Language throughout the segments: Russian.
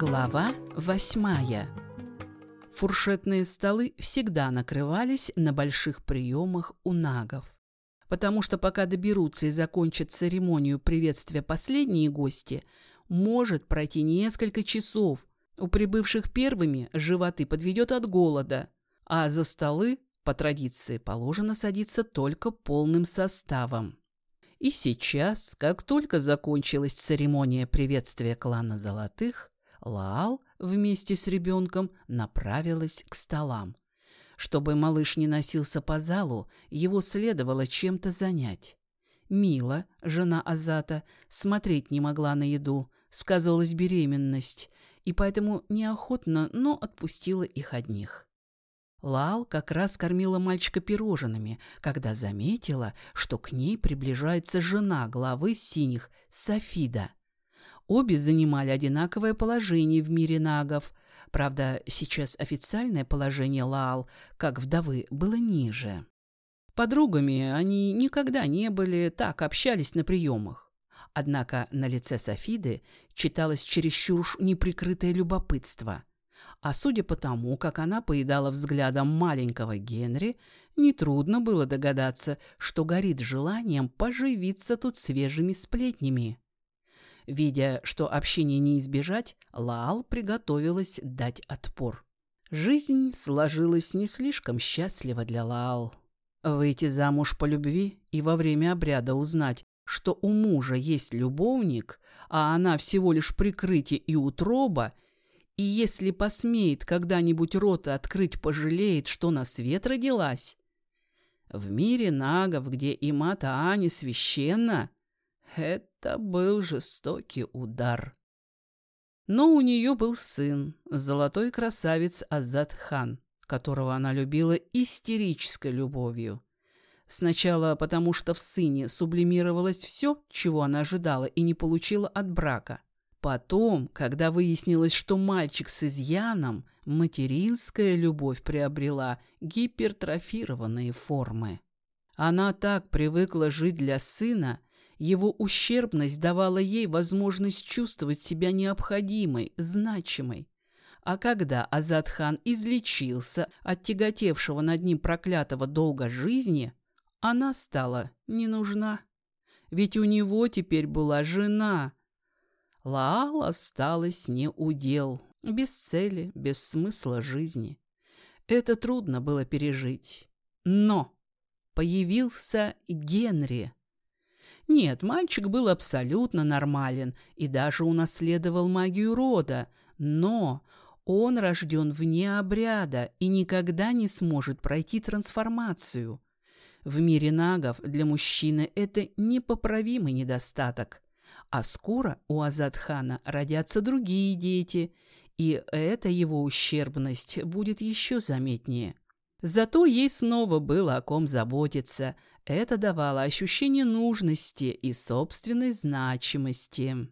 Глава восьмая. Фуршетные столы всегда накрывались на больших приемах у нагов. Потому что пока доберутся и закончат церемонию приветствия последние гости, может пройти несколько часов. У прибывших первыми животы подведет от голода, а за столы, по традиции, положено садиться только полным составом. И сейчас, как только закончилась церемония приветствия клана Золотых, Лаал вместе с ребенком направилась к столам. Чтобы малыш не носился по залу, его следовало чем-то занять. Мила, жена Азата, смотреть не могла на еду, сказывалась беременность, и поэтому неохотно, но отпустила их одних. Лал как раз кормила мальчика пирожными, когда заметила, что к ней приближается жена главы синих, Софида. Обе занимали одинаковое положение в мире нагов. Правда, сейчас официальное положение Лаал, как вдовы, было ниже. Подругами они никогда не были, так общались на приемах. Однако на лице Софиды читалось чересчур неприкрытое любопытство. А судя по тому, как она поедала взглядом маленького Генри, нетрудно было догадаться, что горит желанием поживиться тут свежими сплетнями. Видя, что общения не избежать, Лаал приготовилась дать отпор. Жизнь сложилась не слишком счастливо для Лаал. Выйти замуж по любви и во время обряда узнать, что у мужа есть любовник, а она всего лишь прикрытие и утроба, и если посмеет когда-нибудь рот открыть, пожалеет, что на свет родилась. В мире нагов, где и мата Ани священна, это был жестокий удар. Но у нее был сын, золотой красавец Азат хан, которого она любила истерической любовью. Сначала потому, что в сыне сублимировалось все, чего она ожидала и не получила от брака. Потом, когда выяснилось, что мальчик с изъяном, материнская любовь приобрела гипертрофированные формы. Она так привыкла жить для сына, его ущербность давала ей возможность чувствовать себя необходимой, значимой. А когда Азадхан излечился от тяготевшего над ним проклятого долга жизни, она стала не нужна. Ведь у него теперь была жена. Лаал осталась не удел, без цели, без смысла жизни. Это трудно было пережить. Но появился Генри – нет, мальчик был абсолютно нормален и даже унаследовал магию рода, но он рожден вне обряда и никогда не сможет пройти трансформацию. В мире нагов для мужчины это непоправимый недостаток. А скоро у Азадхана родятся другие дети, и эта его ущербность будет еще заметнее. Зато ей снова было о ком заботиться, это давало ощущение нужности и собственной значимости.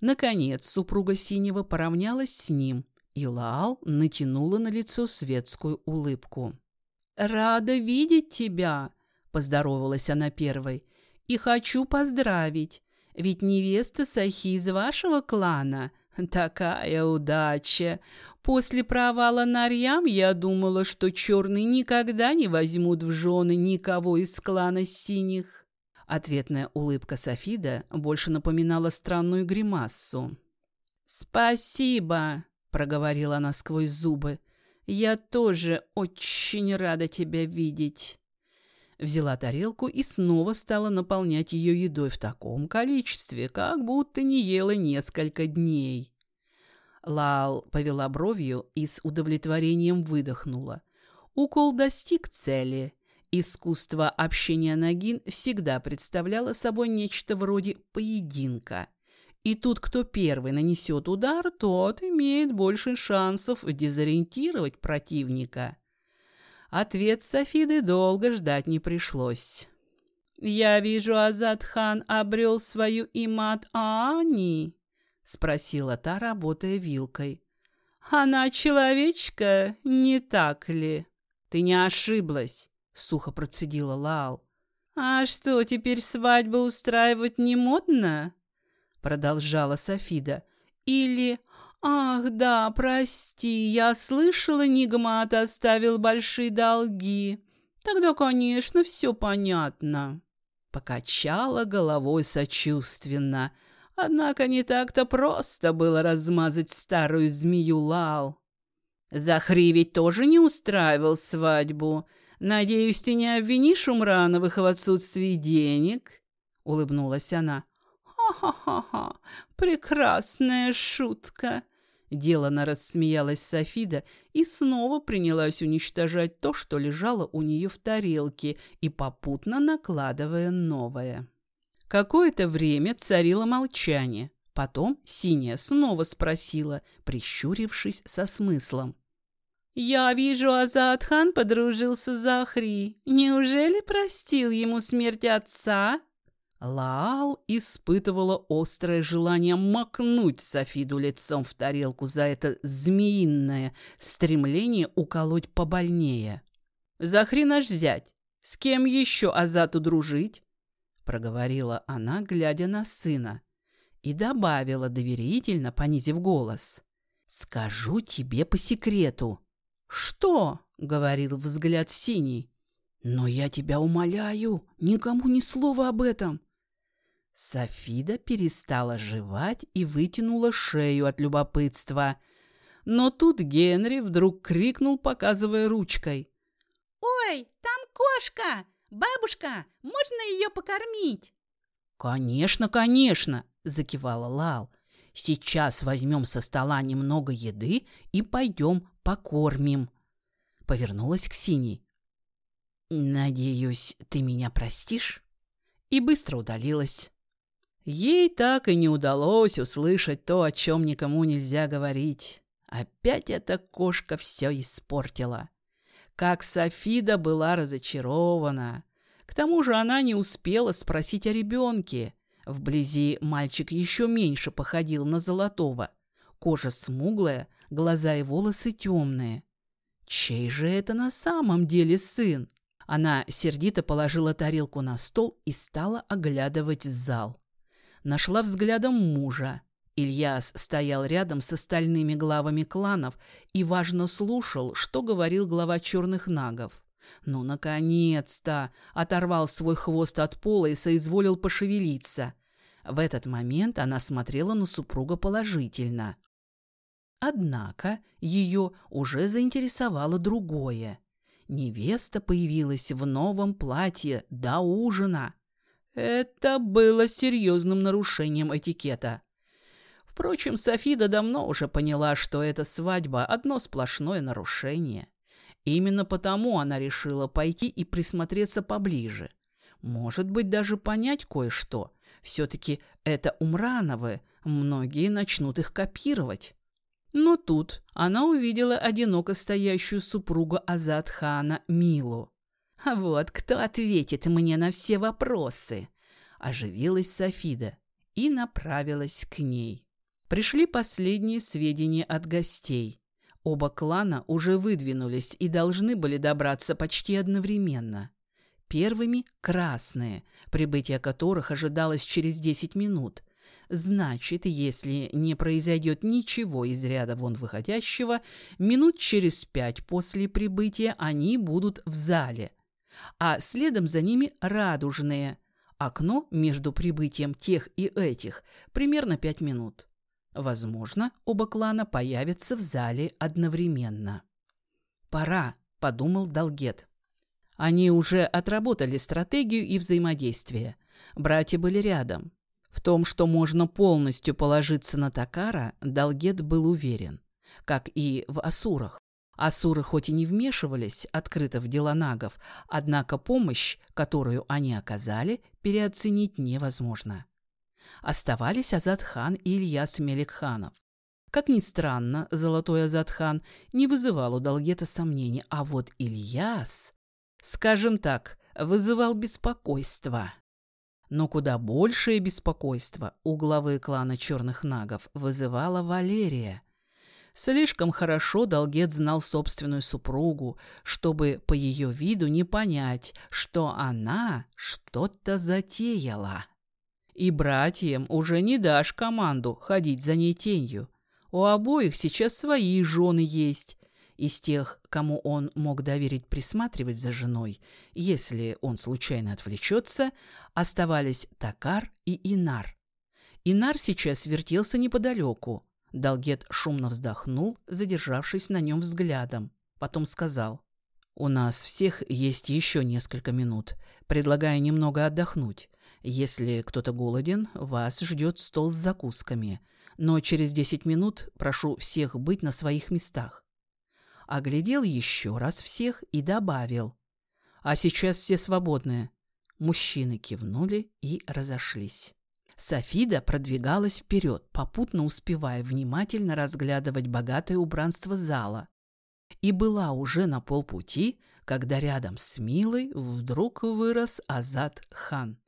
Наконец, супруга Синего поравнялась с ним, и Лаал натянула на лицо светскую улыбку. «Рада видеть тебя!» – поздоровалась она первой. «И хочу поздравить, ведь невеста Сахи из вашего клана – Такая удача! После провала Нарьям я думала, что черные никогда не возьмут в жены никого из клана синих. Ответная улыбка Софида больше напоминала странную гримассу. «Спасибо», — проговорила она сквозь зубы. «Я тоже очень рада тебя видеть». Взяла тарелку и снова стала наполнять ее едой в таком количестве, как будто не ела несколько дней. Лал повела бровью и с удовлетворением выдохнула. Укол достиг цели. Искусство общения Нагин всегда представляло собой нечто вроде поединка. И тут, кто первый нанесет удар, тот имеет больше шансов дезориентировать противника. Ответ Софиды долго ждать не пришлось. «Я вижу, Азадхан обрел свою имат Ани», — спросила та, работая вилкой. «Она человечка, не так ли?» «Ты не ошиблась», — сухо процедила Лаал. «А что, теперь свадьбу устраивать не модно?» Продолжала Софида. «Или «Ах, да, прости, я слышала, Нигмат оставил большие долги. Тогда, конечно, все понятно». Покачала головой сочувственно. Однако не так-то просто было размазать старую змею Лал. Захри ведь тоже не устраивал свадьбу. Надеюсь, ты не обвинишь Умрановых в отсутствии денег?» — улыбнулась она. «Ха-ха-ха! Прекрасная шутка!» Делано рассмеялась Софида и снова принялась уничтожать то, что лежало у нее в тарелке, и попутно накладывая новое. Какое-то время царило молчание. Потом Синяя снова спросила, прищурившись со смыслом. «Я вижу, Азадхан подружился с Захри. Неужели простил ему смерть отца?» Лаал испытывала острое желание макнуть Софиду лицом в тарелку за это змеиное стремление уколоть побольнее. «Захри наш зять. С кем еще Азату дружить?» проговорила она, глядя на сына, и добавила доверительно, понизив голос. «Скажу тебе по секрету». «Что?» — говорил взгляд синий. «Но я тебя умоляю, никому ни слова об этом. Софида перестала жевать и вытянула шею от любопытства. Но тут Генри вдруг крикнул, показывая ручкой. «Ой, там кошка! Бабушка, можно ее покормить?» «Конечно, конечно!» – закивала Лал. «Сейчас возьмем со стола немного еды и пойдем покормим». Повернулась к Синей. «Надеюсь, ты меня простишь?» И быстро удалилась. Ей так и не удалось услышать то, о чем никому нельзя говорить. Опять эта кошка все испортила. Как Софида была разочарована. К тому же она не успела спросить о ребенке. Вблизи мальчик еще меньше походил на золотого. Кожа смуглая, глаза и волосы темные. Чей же это на самом деле сын? Она сердито положила тарелку на стол и стала оглядывать зал нашла взглядом мужа. Ильяс стоял рядом с остальными главами кланов и важно слушал, что говорил глава черных нагов. Ну, наконец-то! Оторвал свой хвост от пола и соизволил пошевелиться. В этот момент она смотрела на супруга положительно. Однако ее уже заинтересовало другое. Невеста появилась в новом платье до ужина. Это было серьезным нарушением этикета. Впрочем, Софида давно уже поняла, что эта свадьба – одно сплошное нарушение. Именно потому она решила пойти и присмотреться поближе. Может быть, даже понять кое-что. Все-таки это Умрановы, многие начнут их копировать. Но тут она увидела одиноко стоящую супругу Азадхана Милу. «Вот кто ответит мне на все вопросы!» Оживилась Софида и направилась к ней. Пришли последние сведения от гостей. Оба клана уже выдвинулись и должны были добраться почти одновременно. Первыми – красные, прибытие которых ожидалось через 10 минут. Значит, если не произойдет ничего из ряда вон выходящего, минут через пять после прибытия они будут в зале – а следом за ними радужные. Окно между прибытием тех и этих примерно пять минут. Возможно, оба клана появятся в зале одновременно. «Пора», — подумал Долгет. Они уже отработали стратегию и взаимодействие. Братья были рядом. В том, что можно полностью положиться на Такара, Долгет был уверен. Как и в Асурах. Асуры хоть и не вмешивались открыто в дела нагов, однако помощь, которую они оказали, переоценить невозможно. Оставались Азадхан и Ильяс Меликханов. Как ни странно, Золотой Азадхан не вызывал у Долгета сомнений, а вот Ильяс, скажем так, вызывал беспокойство. Но куда большее беспокойство у главы клана Черных Нагов вызывала Валерия – Слишком хорошо Долгет знал собственную супругу, чтобы по ее виду не понять, что она что-то затеяла. И братьям уже не дашь команду ходить за ней тенью. У обоих сейчас свои жены есть. Из тех, кому он мог доверить присматривать за женой, если он случайно отвлечется, оставались Такар и Инар. Инар сейчас вертелся неподалеку. Далгет шумно вздохнул, задержавшись на нем взглядом. Потом сказал, «У нас всех есть еще несколько минут. Предлагаю немного отдохнуть. Если кто-то голоден, вас ждет стол с закусками. Но через десять минут прошу всех быть на своих местах». Оглядел еще раз всех и добавил, «А сейчас все свободные». Мужчины кивнули и разошлись. Софида продвигалась вперед, попутно успевая внимательно разглядывать богатое убранство зала. И была уже на полпути, когда рядом с Милой вдруг вырос Азат хан.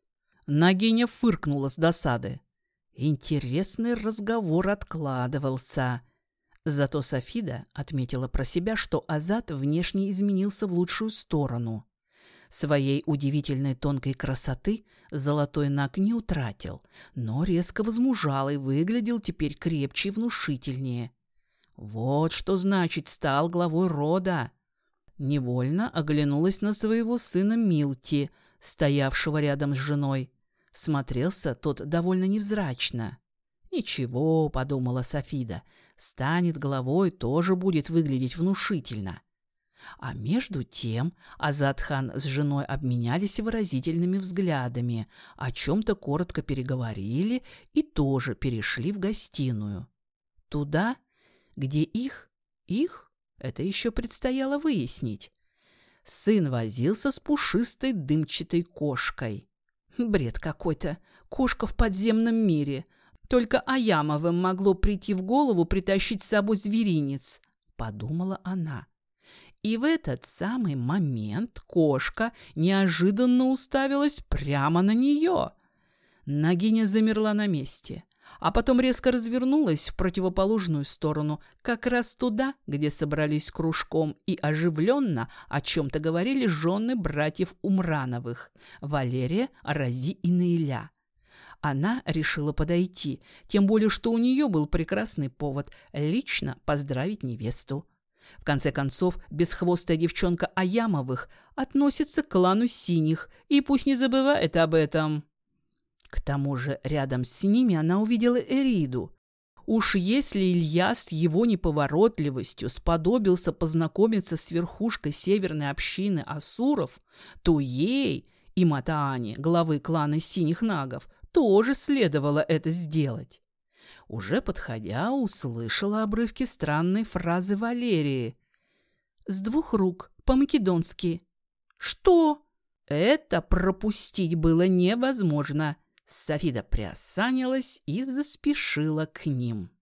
Нагиня фыркнула с досады. Интересный разговор откладывался. Зато Софида отметила про себя, что Азат внешне изменился в лучшую сторону. Своей удивительной тонкой красоты золотой наг не утратил, но резко возмужал и выглядел теперь крепче и внушительнее. Вот что значит стал главой рода. Невольно оглянулась на своего сына Милти, стоявшего рядом с женой. Смотрелся тот довольно невзрачно. «Ничего», — подумала Софида, — «станет главой, тоже будет выглядеть внушительно». А между тем Азадхан с женой обменялись выразительными взглядами, о чем-то коротко переговорили и тоже перешли в гостиную. Туда, где их, их, это еще предстояло выяснить. Сын возился с пушистой дымчатой кошкой. Бред какой-то. Кошка в подземном мире. Только Аямовым могло прийти в голову притащить с собой зверинец, подумала она. И в этот самый момент кошка неожиданно уставилась прямо на нее. Нагиня замерла на месте, а потом резко развернулась в противоположную сторону, как раз туда, где собрались кружком и оживленно о чем-то говорили жены братьев Умрановых – Валерия, Рази и Наиля. Она решила подойти, тем более, что у нее был прекрасный повод лично поздравить невесту. В конце концов, бесхвостая девчонка Аямовых относится к клану синих, и пусть не забывает об этом. К тому же рядом с ними она увидела Эриду. Уж если Илья с его неповоротливостью сподобился познакомиться с верхушкой северной общины Асуров, то ей и Матаане, главы клана синих нагов, тоже следовало это сделать. Уже подходя, услышала обрывки странной фразы Валерии. «С двух рук, по-македонски». «Что?» Это пропустить было невозможно. Софида приосанилась и заспешила к ним.